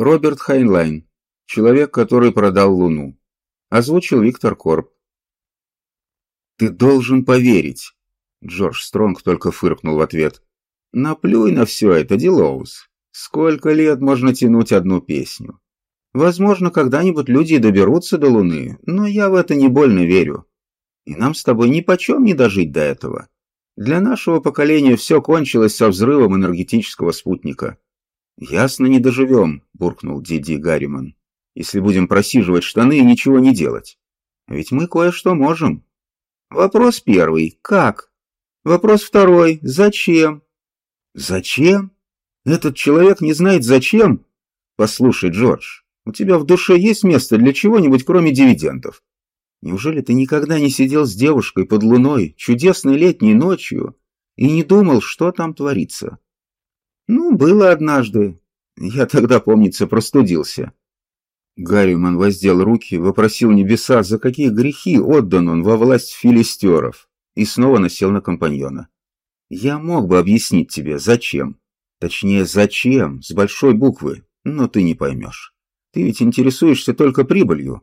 Роберт Хайнлайн. Человек, который продал Луну. Озвучил Виктор Корп. «Ты должен поверить!» Джордж Стронг только фыркнул в ответ. «Наплюй на все это, Дилос. Сколько лет можно тянуть одну песню? Возможно, когда-нибудь люди доберутся до Луны, но я в это не больно верю. И нам с тобой нипочем не дожить до этого. Для нашего поколения все кончилось со взрывом энергетического спутника. «Ясно, не доживем», — буркнул Диди Гарриман, «если будем просиживать штаны и ничего не делать. Ведь мы кое-что можем». Вопрос первый. Как? Вопрос второй. Зачем? Зачем? Этот человек не знает зачем? Послушай, Джордж, у тебя в душе есть место для чего-нибудь, кроме дивидендов? Неужели ты никогда не сидел с девушкой под луной чудесной летней ночью и не думал, что там творится? Ну, было однажды. Я тогда, помнится, простудился. Гарриман воздел руки, вопросил небеса, за какие грехи отдан он во власть филистеров, и снова насел на компаньона. «Я мог бы объяснить тебе, зачем. Точнее, зачем, с большой буквы, но ты не поймешь. Ты ведь интересуешься только прибылью.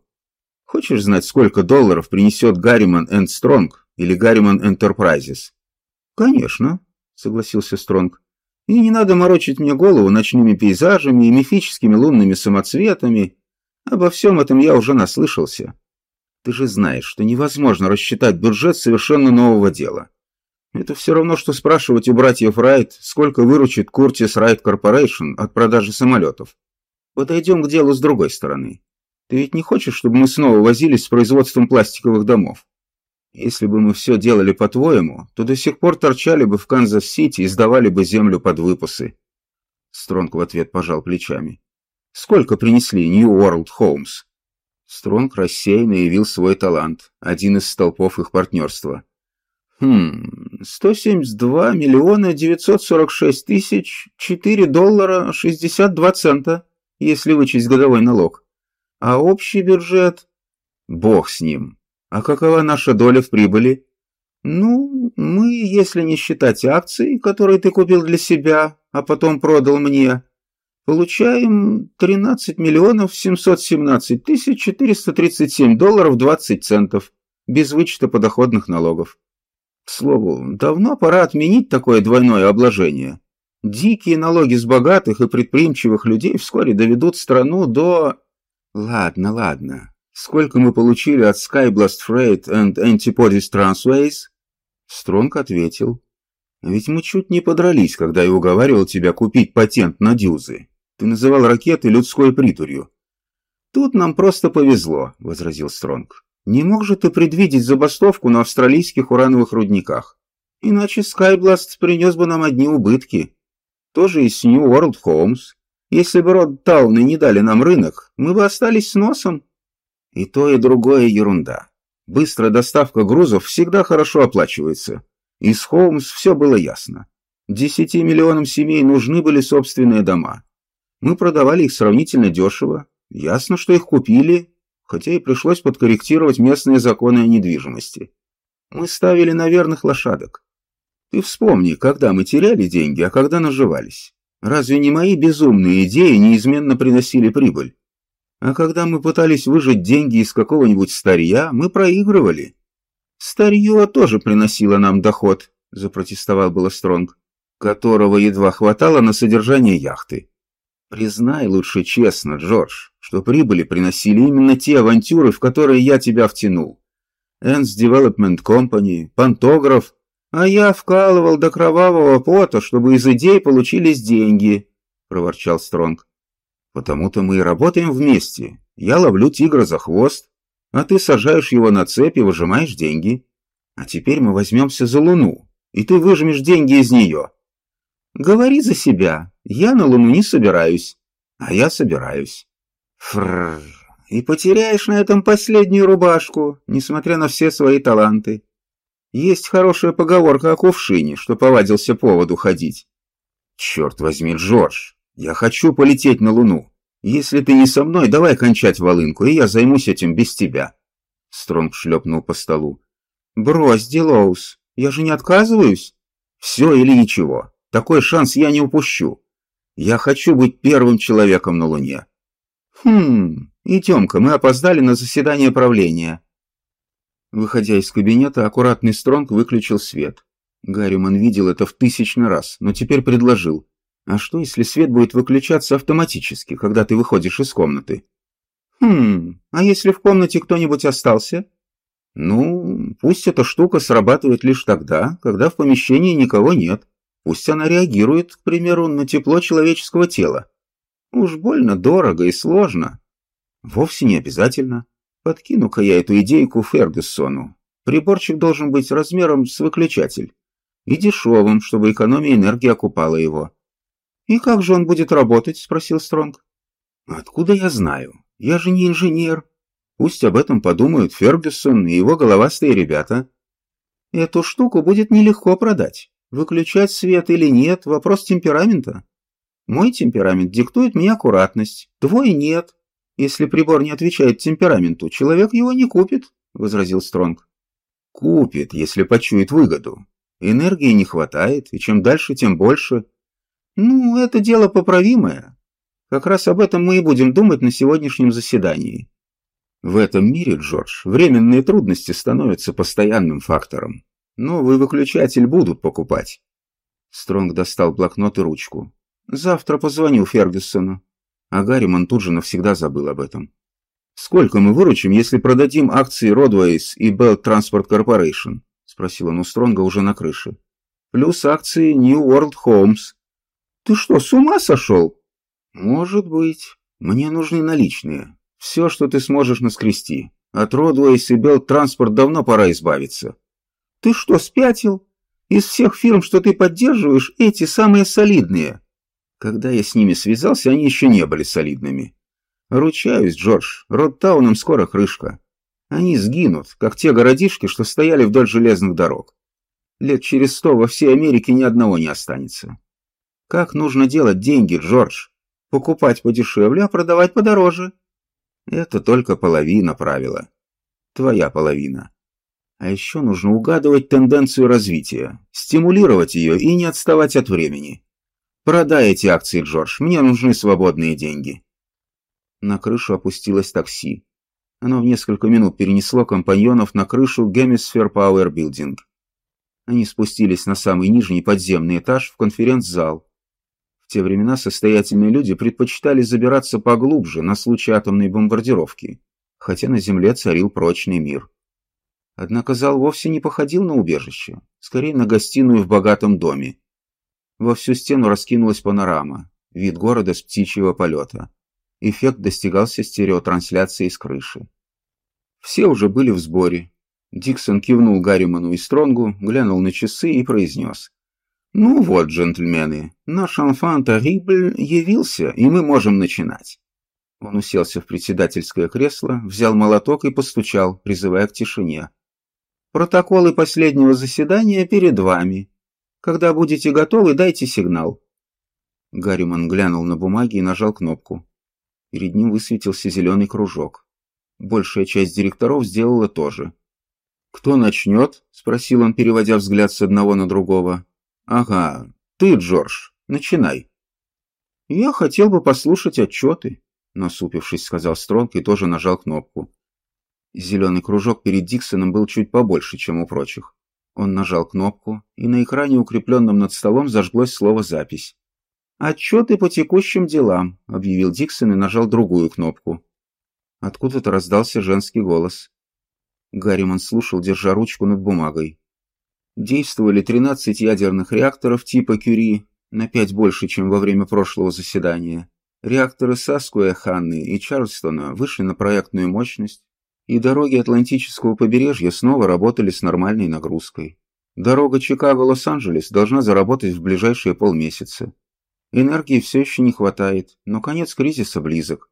Хочешь знать, сколько долларов принесет Гарриман энд Стронг или Гарриман Энтерпрайзес?» «Конечно», — согласился Стронг. «И не надо морочить мне голову ночными пейзажами и мифическими лунными самоцветами, Обо всем этом я уже наслышался. Ты же знаешь, что невозможно рассчитать бюджет совершенно нового дела. Это все равно, что спрашивать у братьев Райт, сколько выручит Куртис Райт Корпорейшн от продажи самолетов. Подойдем к делу с другой стороны. Ты ведь не хочешь, чтобы мы снова возились с производством пластиковых домов? Если бы мы все делали по-твоему, то до сих пор торчали бы в Канзас-Сити и сдавали бы землю под выпасы. Стронг в ответ пожал плечами. Сколько принесли New World Homes? Стронг рассеянно явил свой талант, один из столпов их партнерства. Хм, 172 миллиона 946 тысяч 4 доллара 62 цента, если вычесть годовой налог. А общий бюджет? Бог с ним. А какова наша доля в прибыли? Ну, мы, если не считать акций, которые ты купил для себя, а потом продал мне, Получаем 13 миллионов 717 тысяч 437 долларов 20 центов, без вычета подоходных налогов. К слову, давно пора отменить такое двойное обложение. Дикие налоги с богатых и предприимчивых людей вскоре доведут страну до... Ладно, ладно. Сколько мы получили от Skyblast Freight and Antipodis Transways? Стронг ответил. Ведь мы чуть не подрались, когда я уговаривал тебя купить патент на дюзы. Ты называл ракеты людской притурью. Тут нам просто повезло, возразил Стронг. Не мог же ты предвидеть забастовку на австралийских урановых рудниках? Иначе Скайбласт принес бы нам одни убытки. Тоже и с New World Homes. Если бы Род Тауны не дали нам рынок, мы бы остались с носом. И то, и другое ерунда. Быстрая доставка грузов всегда хорошо оплачивается. И с Холмс все было ясно. Десяти миллионам семей нужны были собственные дома. Мы продавали их сравнительно дешево. Ясно, что их купили, хотя и пришлось подкорректировать местные законы о недвижимости. Мы ставили на верных лошадок. Ты вспомни, когда мы теряли деньги, а когда наживались. Разве не мои безумные идеи неизменно приносили прибыль? А когда мы пытались выжать деньги из какого-нибудь старья, мы проигрывали. Старье тоже приносило нам доход, запротестовал было Стронг, которого едва хватало на содержание яхты. Признай лучше честно, Джордж, что прибыли приносили именно те авантюры, в которые я тебя втянул. Энс Development Company, Пантограф, а я вкалывал до кровавого пота, чтобы из идей получились деньги, проворчал Стронг. Потому-то мы и работаем вместе. Я ловлю тигра за хвост, а ты сажаешь его на цепь и выжимаешь деньги. А теперь мы возьмемся за Луну, и ты выжмешь деньги из нее. Говори за себя. Я на Луну не собираюсь. А я собираюсь. Фрррр. И потеряешь на этом последнюю рубашку, несмотря на все свои таланты. Есть хорошая поговорка о кувшине, что повадился поводу ходить. Черт возьми, Джордж, я хочу полететь на Луну. Если ты не со мной, давай кончать волынку, и я займусь этим без тебя. Стронг шлепнул по столу. Брось, Дилоус, я же не отказываюсь. Все или ничего. Такой шанс я не упущу. Я хочу быть первым человеком на Луне. Хм, идем-ка, мы опоздали на заседание правления. Выходя из кабинета, аккуратный Стронг выключил свет. Гарриман видел это в тысячный раз, но теперь предложил. А что, если свет будет выключаться автоматически, когда ты выходишь из комнаты? Хм, а если в комнате кто-нибудь остался? Ну, пусть эта штука срабатывает лишь тогда, когда в помещении никого нет. Пусть она реагирует, к примеру, на тепло человеческого тела. Уж больно дорого и сложно. Вовсе не обязательно. Подкину-ка я эту идейку Фергюсону. Приборчик должен быть размером с выключатель. И дешевым, чтобы экономия энергии окупала его. «И как же он будет работать?» – спросил Стронг. «Откуда я знаю? Я же не инженер. Пусть об этом подумают Фергюсон и его головастые ребята. Эту штуку будет нелегко продать. Выключать свет или нет – вопрос темперамента. Мой темперамент диктует мне аккуратность, твой нет. Если прибор не отвечает темпераменту, человек его не купит, – возразил Стронг. Купит, если почует выгоду. Энергии не хватает, и чем дальше, тем больше. Ну, это дело поправимое. Как раз об этом мы и будем думать на сегодняшнем заседании. В этом мире, Джордж, временные трудности становятся постоянным фактором. Новый выключатель будут покупать. Стронг достал блокнот и ручку. Завтра позвоню Фергюсону. А Гарриман тут же навсегда забыл об этом. «Сколько мы выручим, если продадим акции Roadways и Bell Transport Corporation?» — спросил он у Стронга уже на крыше. «Плюс акции New World Homes». «Ты что, с ума сошел?» «Может быть. Мне нужны наличные. Все, что ты сможешь наскрести. От Roadways и Bell Transport давно пора избавиться». «Ты что, спятил? Из всех фирм, что ты поддерживаешь, эти самые солидные». Когда я с ними связался, они еще не были солидными. Ручаюсь, Джордж, Родтауном скоро крышка. Они сгинут, как те городишки, что стояли вдоль железных дорог. Лет через сто во всей Америке ни одного не останется. Как нужно делать деньги, Джордж? Покупать подешевле, а продавать подороже. Это только половина правила. Твоя половина. А еще нужно угадывать тенденцию развития, стимулировать ее и не отставать от времени. Продай эти акции, Джордж, мне нужны свободные деньги. На крышу опустилось такси. Оно в несколько минут перенесло компаньонов на крышу Hemisphere Power Building. Они спустились на самый нижний подземный этаж в конференц-зал. В те времена состоятельные люди предпочитали забираться поглубже на случай атомной бомбардировки, хотя на Земле царил прочный мир. Однако зал вовсе не походил на убежище, скорее на гостиную в богатом доме. Во всю стену раскинулась панорама, вид города с птичьего полета. Эффект достигался стереотрансляцией с крыши. Все уже были в сборе. Диксон кивнул Гарриману и Стронгу, глянул на часы и произнес. «Ну вот, джентльмены, наш анфан Тарибль явился, и мы можем начинать». Он уселся в председательское кресло, взял молоток и постучал, призывая к тишине. «Протоколы последнего заседания перед вами. Когда будете готовы, дайте сигнал». Гарриман глянул на бумаги и нажал кнопку. Перед ним высветился зеленый кружок. Большая часть директоров сделала то же. «Кто начнет?» – спросил он, переводя взгляд с одного на другого. «Ага, ты, Джордж, начинай». «Я хотел бы послушать отчеты», – насупившись, сказал Стронг и тоже нажал кнопку. Зеленый кружок перед Диксоном был чуть побольше, чем у прочих. Он нажал кнопку, и на экране, укрепленном над столом, зажглось слово «Запись». «Отчеты по текущим делам», — объявил Диксон и нажал другую кнопку. Откуда-то раздался женский голос. Гарриман слушал, держа ручку над бумагой. Действовали 13 ядерных реакторов типа Кюри, на 5 больше, чем во время прошлого заседания. Реакторы Саскуя, Ханны и Чарльстона вышли на проектную мощность, и дороги Атлантического побережья снова работали с нормальной нагрузкой. Дорога Чикаго-Лос-Анджелес должна заработать в ближайшие полмесяца. Энергии все еще не хватает, но конец кризиса близок.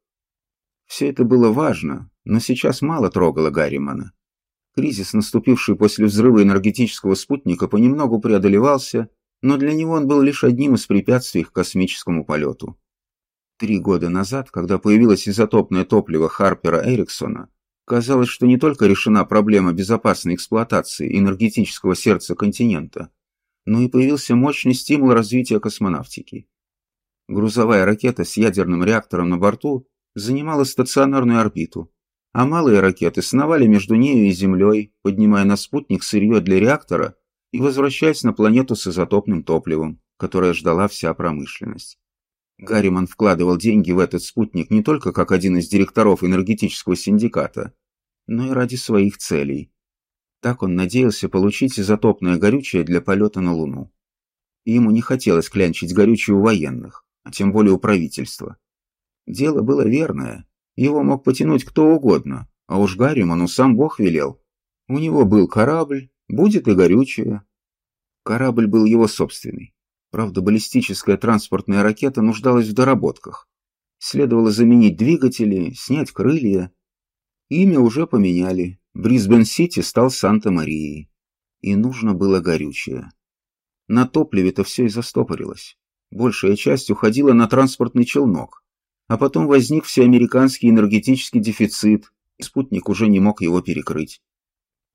Все это было важно, но сейчас мало трогало Гарримана. Кризис, наступивший после взрыва энергетического спутника, понемногу преодолевался, но для него он был лишь одним из препятствий к космическому полету. Три года назад, когда появилось изотопное топливо Харпера Эриксона, казалось, что не только решена проблема безопасной эксплуатации энергетического сердца континента, но и появился мощный стимул развития космонавтики. Грузовая ракета с ядерным реактором на борту занимала стационарную орбиту, а малые ракеты сновали между нею и Землей, поднимая на спутник сырье для реактора и возвращаясь на планету с изотопным топливом, которое ждала вся промышленность. Гарриман вкладывал деньги в этот спутник не только как один из директоров энергетического синдиката, но и ради своих целей. Так он надеялся получить изотопное горючее для полета на Луну. И ему не хотелось клянчить горючее у военных, а тем более у правительства. Дело было верное, его мог потянуть кто угодно, а уж Гарриману сам Бог велел. У него был корабль, будет и горючее. Корабль был его собственный. Правда, баллистическая транспортная ракета нуждалась в доработках. Следовало заменить двигатели, снять крылья. Имя уже поменяли. Брисбен-Сити стал Санта-Марией. И нужно было горючее. На топливе-то все и застопорилось. Большая часть уходила на транспортный челнок. А потом возник всеамериканский энергетический дефицит, и спутник уже не мог его перекрыть.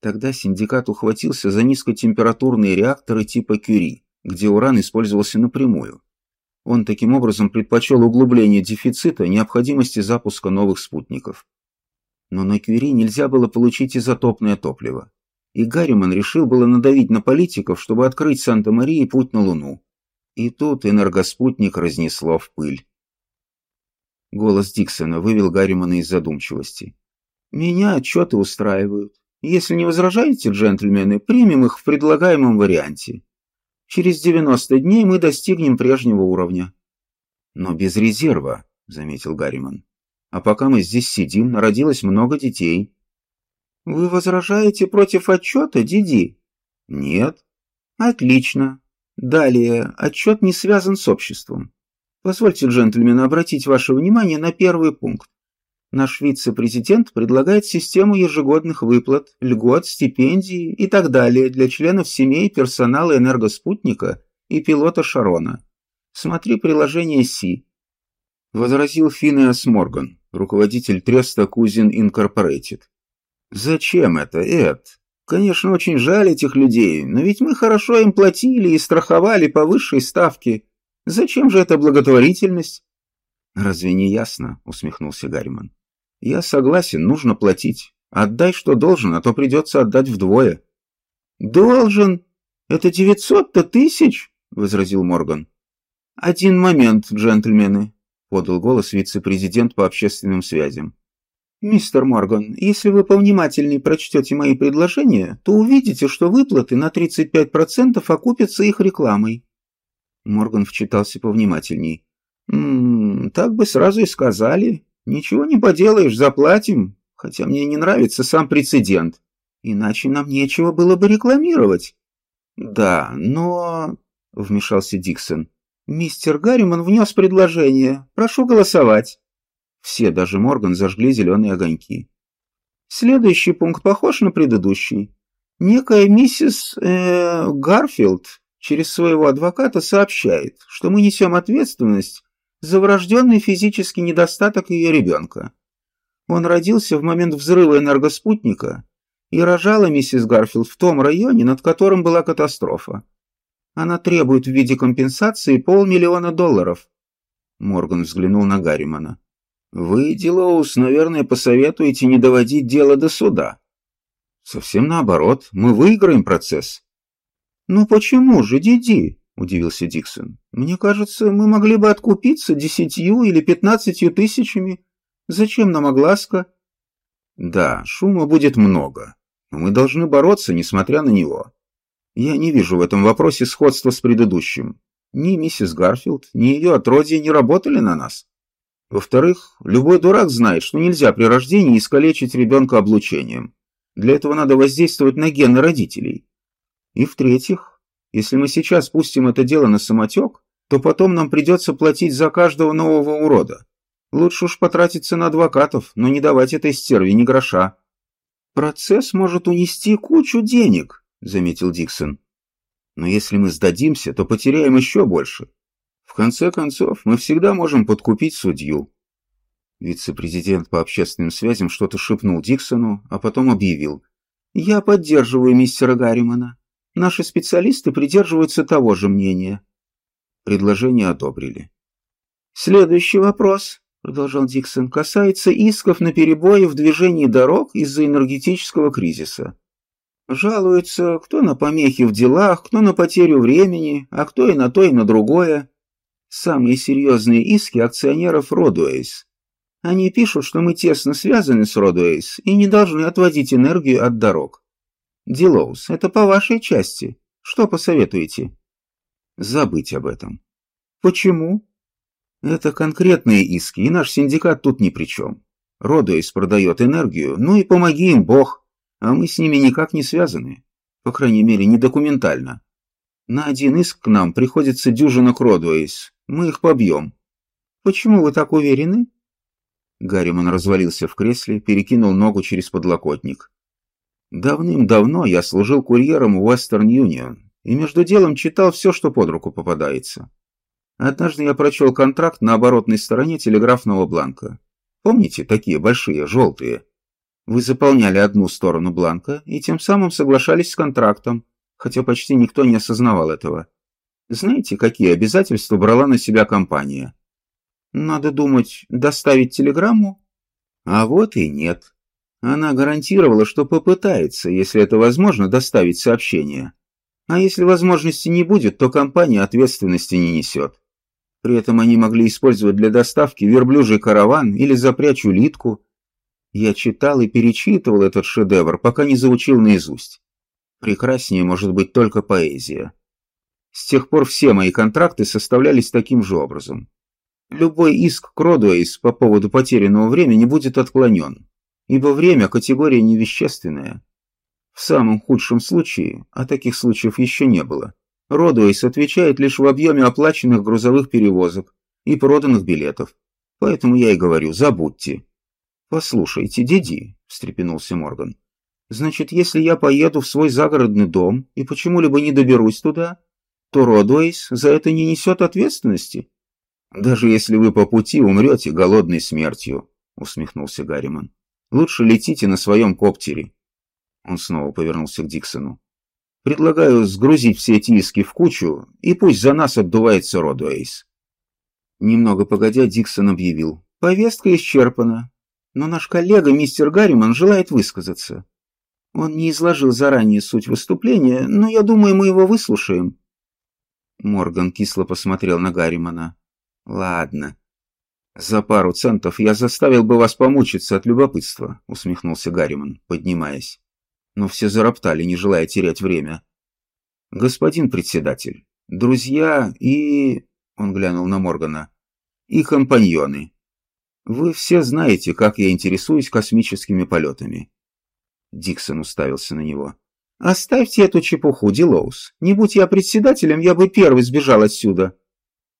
Тогда синдикат ухватился за низкотемпературные реакторы типа Кюри, где уран использовался напрямую. Он таким образом предпочел углубление дефицита необходимости запуска новых спутников. Но на Кюри нельзя было получить изотопное топливо. И Гарриман решил было надавить на политиков, чтобы открыть Санта-Марии путь на Луну. И тут энергоспутник разнесло в пыль. Голос Диксона вывел Гарримана из задумчивости. «Меня отчеты устраивают. Если не возражаете, джентльмены, примем их в предлагаемом варианте. Через 90 дней мы достигнем прежнего уровня. Но без резерва, заметил Гарриман. А пока мы здесь сидим, народилось много детей. Вы возражаете против отчета, Диди? Нет. Отлично. Далее, отчет не связан с обществом. Позвольте, джентльмены, обратить ваше внимание на первый пункт. Наш вице-президент предлагает систему ежегодных выплат, льгот, стипендий и так далее для членов семей персонала энергоспутника и пилота Шарона. Смотри приложение Си. Возразил Финеас Морган, руководитель треста Кузин Инкорпорейтед. Зачем это, Эд? Конечно, очень жаль этих людей, но ведь мы хорошо им платили и страховали по высшей ставке. Зачем же эта благотворительность? Разве не ясно? усмехнулся Гарриман. «Я согласен, нужно платить. Отдай, что должен, а то придется отдать вдвое». «Должен? Это девятьсот-то тысяч?» — возразил Морган. «Один момент, джентльмены», — подал голос вице-президент по общественным связям. «Мистер Морган, если вы повнимательнее прочтете мои предложения, то увидите, что выплаты на 35% окупятся их рекламой». Морган вчитался повнимательней. «М -м, «Так бы сразу и сказали. Ничего не поделаешь, заплатим, хотя мне не нравится сам прецедент. Иначе нам нечего было бы рекламировать. Да, но... Вмешался Диксон. Мистер Гарриман внес предложение. Прошу голосовать. Все, даже Морган, зажгли зеленые огоньки. Следующий пункт похож на предыдущий. Некая миссис э, Гарфилд через своего адвоката сообщает, что мы несем ответственность за врожденный физический недостаток ее ребенка. Он родился в момент взрыва энергоспутника, и рожала миссис Гарфилд в том районе, над которым была катастрофа. Она требует в виде компенсации полмиллиона долларов. Морган взглянул на Гарримана. «Вы, Дилоус, наверное, посоветуете не доводить дело до суда». «Совсем наоборот, мы выиграем процесс». «Ну почему же, Диди? удивился Диксон. «Мне кажется, мы могли бы откупиться десятью или пятнадцатью тысячами. Зачем нам огласка?» «Да, шума будет много, но мы должны бороться, несмотря на него. Я не вижу в этом вопросе сходства с предыдущим. Ни миссис Гарфилд, ни ее отродье не работали на нас. Во-вторых, любой дурак знает, что нельзя при рождении искалечить ребенка облучением. Для этого надо воздействовать на гены родителей. И в-третьих, если мы сейчас пустим это дело на самотек, то потом нам придется платить за каждого нового урода. Лучше уж потратиться на адвокатов, но не давать этой стерве ни гроша. Процесс может унести кучу денег, заметил Диксон. Но если мы сдадимся, то потеряем еще больше. В конце концов, мы всегда можем подкупить судью. Вице-президент по общественным связям что-то шепнул Диксону, а потом объявил. «Я поддерживаю мистера Гарримана. Наши специалисты придерживаются того же мнения. Предложение одобрили. Следующий вопрос, продолжал Диксон, касается исков на перебои в движении дорог из-за энергетического кризиса. Жалуются кто на помехи в делах, кто на потерю времени, а кто и на то, и на другое. Самые серьезные иски акционеров Родуэйс. Они пишут, что мы тесно связаны с Родуэйс и не должны отводить энергию от дорог. Дилоус, это по вашей части. Что посоветуете? Забыть об этом. Почему? Это конкретные иски, и наш синдикат тут ни при чем. Родуэйс продает энергию, ну и помоги им Бог а мы с ними никак не связаны, по крайней мере, не документально. На один иск к нам приходится дюжина Кродуэйс, мы их побьем. Почему вы так уверены? Гарриман развалился в кресле, перекинул ногу через подлокотник. Давным-давно я служил курьером у Western Union и между делом читал все, что под руку попадается. Однажды я прочел контракт на оборотной стороне телеграфного бланка. Помните, такие большие, желтые? Вы заполняли одну сторону бланка и тем самым соглашались с контрактом, хотя почти никто не осознавал этого. Знаете, какие обязательства брала на себя компания? Надо думать, доставить телеграмму? А вот и нет. Она гарантировала, что попытается, если это возможно, доставить сообщение. А если возможности не будет, то компания ответственности не несет. При этом они могли использовать для доставки верблюжий караван или запрячь улитку, я читал и перечитывал этот шедевр, пока не заучил наизусть. Прекраснее может быть только поэзия. С тех пор все мои контракты составлялись таким же образом. Любой иск Кродуэйс по поводу потерянного времени будет отклонен, ибо время – категория невещественная. В самом худшем случае, а таких случаев еще не было, Родуэйс отвечает лишь в объеме оплаченных грузовых перевозок и проданных билетов. Поэтому я и говорю, забудьте. «Послушайте, Диди», — встрепенулся Морган, — «значит, если я поеду в свой загородный дом и почему-либо не доберусь туда, то Родуэйс за это не несет ответственности?» «Даже если вы по пути умрете голодной смертью», — усмехнулся Гарриман. «Лучше летите на своем коптере». Он снова повернулся к Диксону. «Предлагаю сгрузить все эти иски в кучу, и пусть за нас отдувается Родуэйс». Немного погодя, Диксон объявил. «Повестка исчерпана но наш коллега, мистер Гарриман, желает высказаться. Он не изложил заранее суть выступления, но я думаю, мы его выслушаем. Морган кисло посмотрел на Гарримана. Ладно. За пару центов я заставил бы вас помучиться от любопытства, усмехнулся Гарриман, поднимаясь. Но все зароптали, не желая терять время. Господин председатель, друзья и... Он глянул на Моргана. И компаньоны. Вы все знаете, как я интересуюсь космическими полетами. Диксон уставился на него. «Оставьте эту чепуху, Дилоус. Не будь я председателем, я бы первый сбежал отсюда».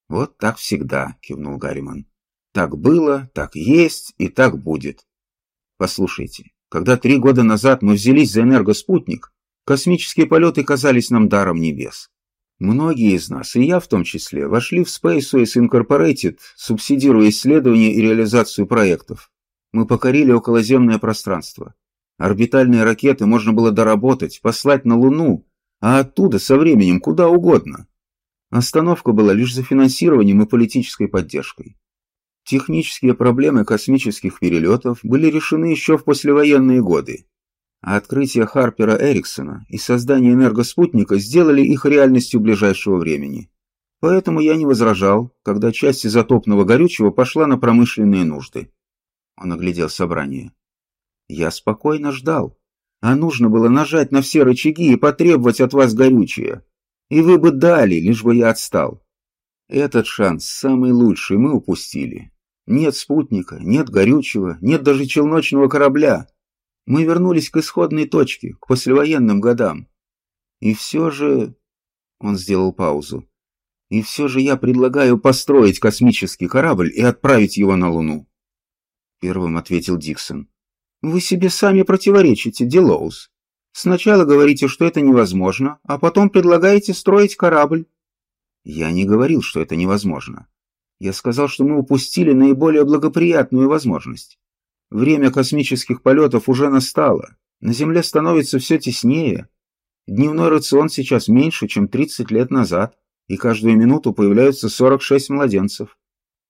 «Вот так всегда», — кивнул Гарриман. «Так было, так есть и так будет. Послушайте, когда три года назад мы взялись за энергоспутник, космические полеты казались нам даром небес. Многие из нас, и я в том числе, вошли в SpaceOS Incorporated, субсидируя исследования и реализацию проектов. Мы покорили околоземное пространство. Орбитальные ракеты можно было доработать, послать на Луну, а оттуда со временем куда угодно. Остановка была лишь за финансированием и политической поддержкой. Технические проблемы космических перелетов были решены еще в послевоенные годы, а открытие Харпера Эриксона и создание энергоспутника сделали их реальностью ближайшего времени. Поэтому я не возражал, когда часть изотопного горючего пошла на промышленные нужды. Он оглядел собрание. Я спокойно ждал, а нужно было нажать на все рычаги и потребовать от вас горючее. И вы бы дали, лишь бы я отстал. Этот шанс, самый лучший, мы упустили. Нет спутника, нет горючего, нет даже челночного корабля. Мы вернулись к исходной точке, к послевоенным годам. И все же... Он сделал паузу. И все же я предлагаю построить космический корабль и отправить его на Луну. Первым ответил Диксон. Вы себе сами противоречите, Делоус. Сначала говорите, что это невозможно, а потом предлагаете строить корабль. Я не говорил, что это невозможно. Я сказал, что мы упустили наиболее благоприятную возможность. Время космических полетов уже настало. На Земле становится все теснее. Дневной рацион сейчас меньше, чем 30 лет назад, и каждую минуту появляются 46 младенцев.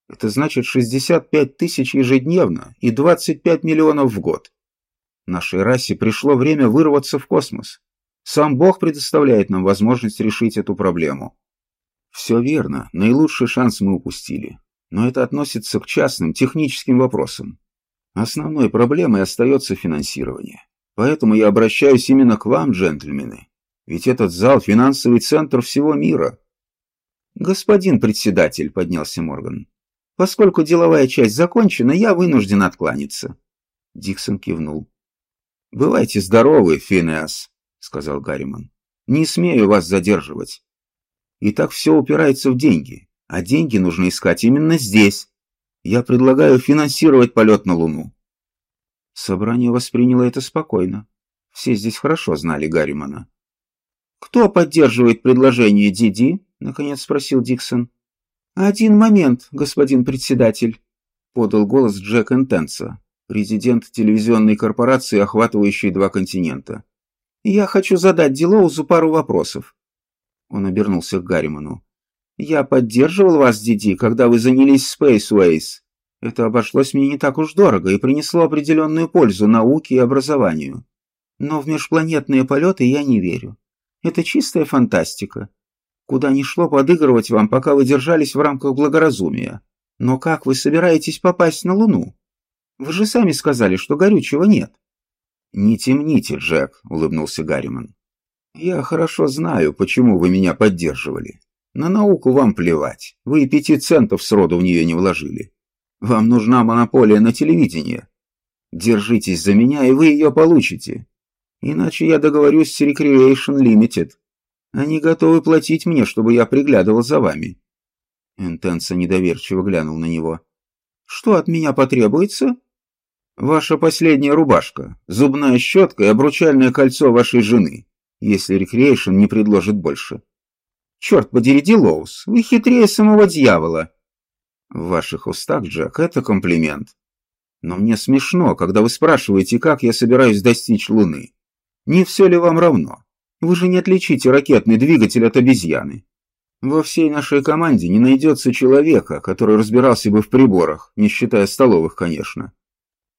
Это значит 65 тысяч ежедневно и 25 миллионов в год. Нашей расе пришло время вырваться в космос. Сам Бог предоставляет нам возможность решить эту проблему. Все верно, наилучший шанс мы упустили. Но это относится к частным техническим вопросам. Основной проблемой остается финансирование. Поэтому я обращаюсь именно к вам, джентльмены. Ведь этот зал – финансовый центр всего мира. Господин председатель, поднялся Морган. Поскольку деловая часть закончена, я вынужден откланяться. Диксон кивнул. «Бывайте здоровы, Финеас», — сказал Гарриман. «Не смею вас задерживать. И так все упирается в деньги, а деньги нужно искать именно здесь. Я предлагаю финансировать полет на Луну». Собрание восприняло это спокойно. Все здесь хорошо знали Гарримана. «Кто поддерживает предложение Диди?» — наконец спросил Диксон. «Один момент, господин председатель», — подал голос Джек Интенса, президент телевизионной корпорации, охватывающей два континента. «Я хочу задать Дилоузу пару вопросов». Он обернулся к Гарриману. «Я поддерживал вас, Диди, когда вы занялись Spaceways. Это обошлось мне не так уж дорого и принесло определенную пользу науке и образованию. Но в межпланетные полеты я не верю. Это чистая фантастика. Куда ни шло подыгрывать вам, пока вы держались в рамках благоразумия. Но как вы собираетесь попасть на Луну? Вы же сами сказали, что горючего нет. «Не темните, Джек», — улыбнулся Гарриман. «Я хорошо знаю, почему вы меня поддерживали. На науку вам плевать. Вы и пяти центов сроду в нее не вложили. Вам нужна монополия на телевидение. Держитесь за меня, и вы ее получите. Иначе я договорюсь с Recreation Limited. Они готовы платить мне, чтобы я приглядывал за вами». Интенса недоверчиво глянул на него. «Что от меня потребуется?» Ваша последняя рубашка, зубная щетка и обручальное кольцо вашей жены, если Рекреейшн не предложит больше. Черт подери, Дилоус, вы хитрее самого дьявола. В ваших устах, Джек, это комплимент. Но мне смешно, когда вы спрашиваете, как я собираюсь достичь Луны. Не все ли вам равно? Вы же не отличите ракетный двигатель от обезьяны. Во всей нашей команде не найдется человека, который разбирался бы в приборах, не считая столовых, конечно.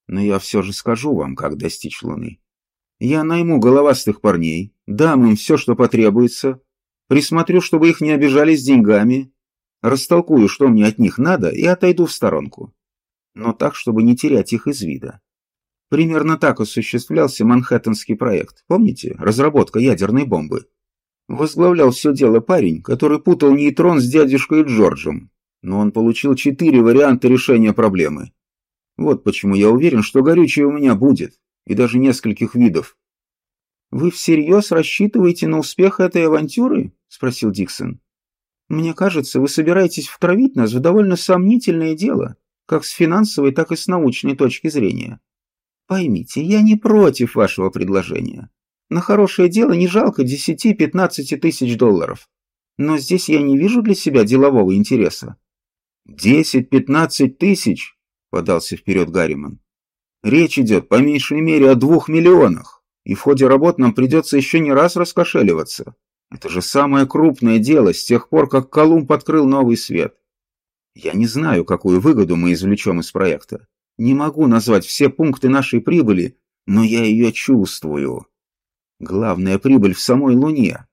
Но я все же скажу вам, как достичь Луны. Я найму головастых парней, дам им все, что потребуется, присмотрю, чтобы их не обижали с деньгами, растолкую, что мне от них надо, и отойду в сторонку. Но так, чтобы не терять их из вида. Примерно так осуществлялся Манхэттенский проект. Помните? Разработка ядерной бомбы. Возглавлял все дело парень, который путал нейтрон с дядюшкой Джорджем. Но он получил четыре варианта решения проблемы. Вот почему я уверен, что горючее у меня будет, и даже нескольких видов. «Вы всерьез рассчитываете на успех этой авантюры?» — спросил Диксон. «Мне кажется, вы собираетесь втравить нас в довольно сомнительное дело, как с финансовой, так и с научной точки зрения. Поймите, я не против вашего предложения. На хорошее дело не жалко 10-15 тысяч долларов. Но здесь я не вижу для себя делового интереса». «Десять-пятнадцать тысяч?» — подался вперед Гарриман. «Речь идет по меньшей мере о двух миллионах, и в ходе работ нам придется еще не раз раскошеливаться. Это же самое крупное дело с тех пор, как Колумб открыл новый свет. Я не знаю, какую выгоду мы извлечем из проекта. Не могу назвать все пункты нашей прибыли, но я ее чувствую. Главная прибыль в самой Луне.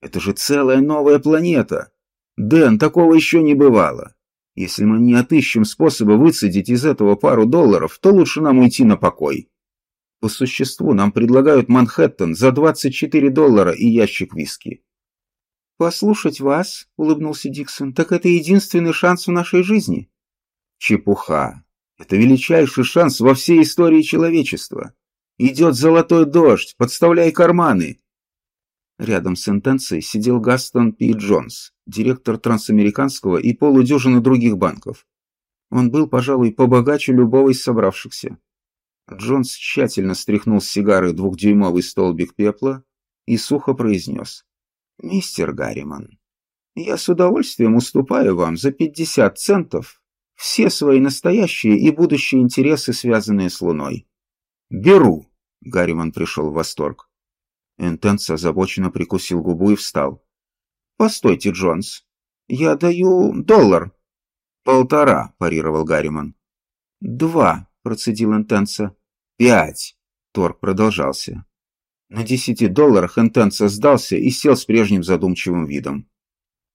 Это же целая новая планета. Дэн, такого еще не бывало. Если мы не отыщем способа выцедить из этого пару долларов, то лучше нам уйти на покой. По существу нам предлагают Манхэттен за 24 доллара и ящик виски. «Послушать вас», — улыбнулся Диксон, — «так это единственный шанс в нашей жизни». «Чепуха. Это величайший шанс во всей истории человечества. Идет золотой дождь, подставляй карманы». Рядом с интенцией сидел Гастон Пи Джонс, директор трансамериканского и полудюжины других банков. Он был, пожалуй, побогаче любого из собравшихся. Джонс тщательно стряхнул с сигары двухдюймовый столбик пепла и сухо произнес. «Мистер Гарриман, я с удовольствием уступаю вам за 50 центов все свои настоящие и будущие интересы, связанные с Луной». «Беру!» — Гарриман пришел в восторг. Энтенс озабоченно прикусил губу и встал. «Постойте, Джонс. Я даю доллар». «Полтора», – парировал Гарриман. «Два», – процедил Интенса. «Пять», – торг продолжался. На десяти долларах Интенса сдался и сел с прежним задумчивым видом.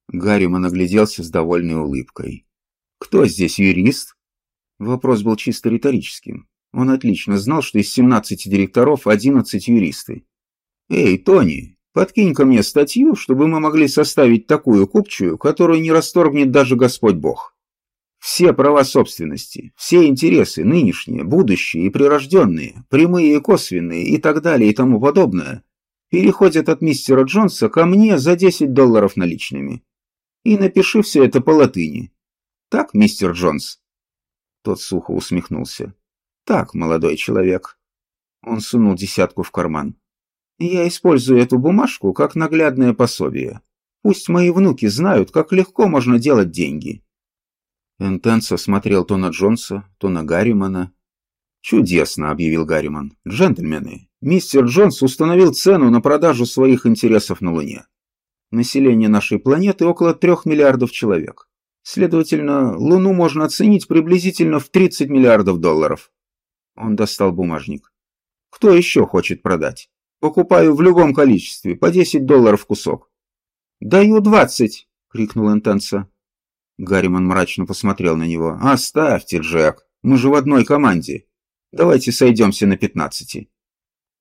Гарриман огляделся с довольной улыбкой. «Кто здесь юрист?» Вопрос был чисто риторическим. Он отлично знал, что из 17 директоров 11 юристы. «Эй, Тони, подкинь-ка мне статью, чтобы мы могли составить такую купчую, которую не расторгнет даже Господь Бог. Все права собственности, все интересы, нынешние, будущие и прирожденные, прямые и косвенные и так далее и тому подобное, переходят от мистера Джонса ко мне за 10 долларов наличными. И напиши все это по латыни. Так, мистер Джонс?» Тот сухо усмехнулся. «Так, молодой человек». Он сунул десятку в карман. «Я использую эту бумажку как наглядное пособие. Пусть мои внуки знают, как легко можно делать деньги». Энтенсо смотрел то на Джонса, то на Гарримана. «Чудесно», — объявил Гарриман. «Джентльмены, мистер Джонс установил цену на продажу своих интересов на Луне. Население нашей планеты около трех миллиардов человек. Следовательно, Луну можно оценить приблизительно в 30 миллиардов долларов. Он достал бумажник. «Кто еще хочет продать? Покупаю в любом количестве, по 10 долларов кусок». «Даю 20!» — крикнул Интенса. Гарриман мрачно посмотрел на него. «Оставьте, Джек, мы же в одной команде. Давайте сойдемся на 15.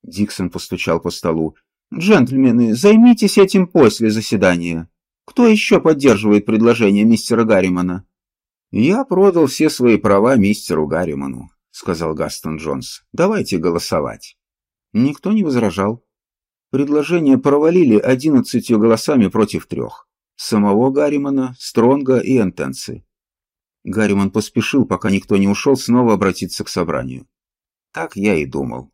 Диксон постучал по столу. «Джентльмены, займитесь этим после заседания. Кто еще поддерживает предложение мистера Гарримана?» «Я продал все свои права мистеру Гарриману сказал Гастон Джонс. «Давайте голосовать». Никто не возражал. Предложение провалили одиннадцатью голосами против трех. Самого Гарримана, Стронга и Энтенси. Гарриман поспешил, пока никто не ушел, снова обратиться к собранию. Так я и думал.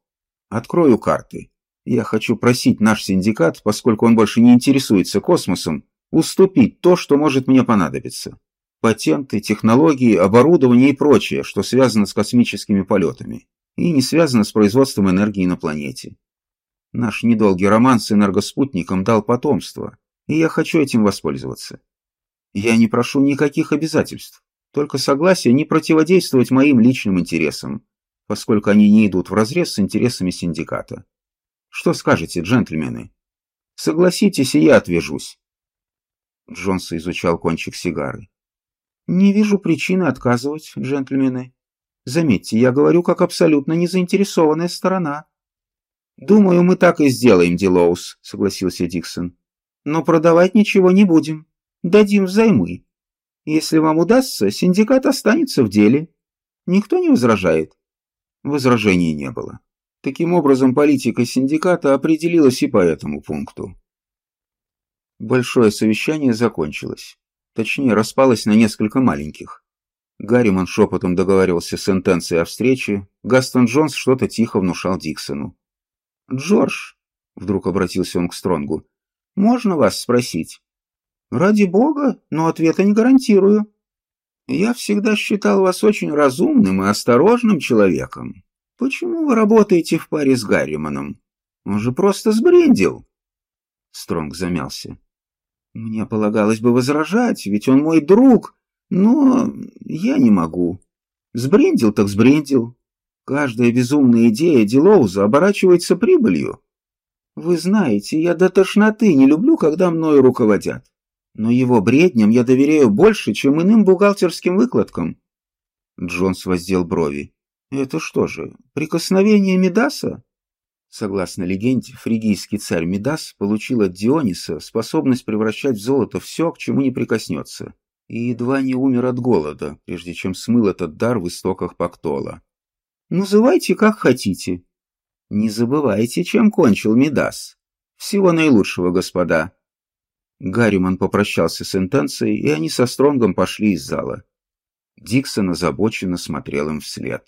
Открою карты. Я хочу просить наш синдикат, поскольку он больше не интересуется космосом, уступить то, что может мне понадобиться патенты, технологии, оборудование и прочее, что связано с космическими полетами и не связано с производством энергии на планете. Наш недолгий роман с энергоспутником дал потомство, и я хочу этим воспользоваться. Я не прошу никаких обязательств, только согласие не противодействовать моим личным интересам, поскольку они не идут вразрез с интересами синдиката. Что скажете, джентльмены? Согласитесь, и я отвяжусь. Джонс изучал кончик сигары. «Не вижу причины отказывать, джентльмены. Заметьте, я говорю как абсолютно незаинтересованная сторона». «Думаю, мы так и сделаем, Дилоус», — согласился Диксон. «Но продавать ничего не будем. Дадим взаймы. Если вам удастся, синдикат останется в деле. Никто не возражает?» Возражений не было. Таким образом, политика синдиката определилась и по этому пункту. Большое совещание закончилось. Точнее, распалась на несколько маленьких. Гарриман шепотом договаривался с Интенцией о встрече, Гастон Джонс что-то тихо внушал Диксону. «Джордж», — вдруг обратился он к Стронгу, — «можно вас спросить?» «Ради бога, но ответа не гарантирую. Я всегда считал вас очень разумным и осторожным человеком. Почему вы работаете в паре с Гарриманом? Он же просто сбрендил». Стронг замялся. Мне полагалось бы возражать, ведь он мой друг, но я не могу. Сбрендил так сбрендил. Каждая безумная идея Дилоуза оборачивается прибылью. Вы знаете, я до тошноты не люблю, когда мною руководят. Но его бредням я доверяю больше, чем иным бухгалтерским выкладкам. Джонс воздел брови. Это что же, прикосновение Медаса? Согласно легенде, фригийский царь Мидас получил от Диониса способность превращать в золото все, к чему не прикоснется, и едва не умер от голода, прежде чем смыл этот дар в истоках Пактола. «Называйте как хотите. Не забывайте, чем кончил Мидас. Всего наилучшего, господа». Гарриман попрощался с интенцией, и они со Стронгом пошли из зала. Диксон озабоченно смотрел им вслед.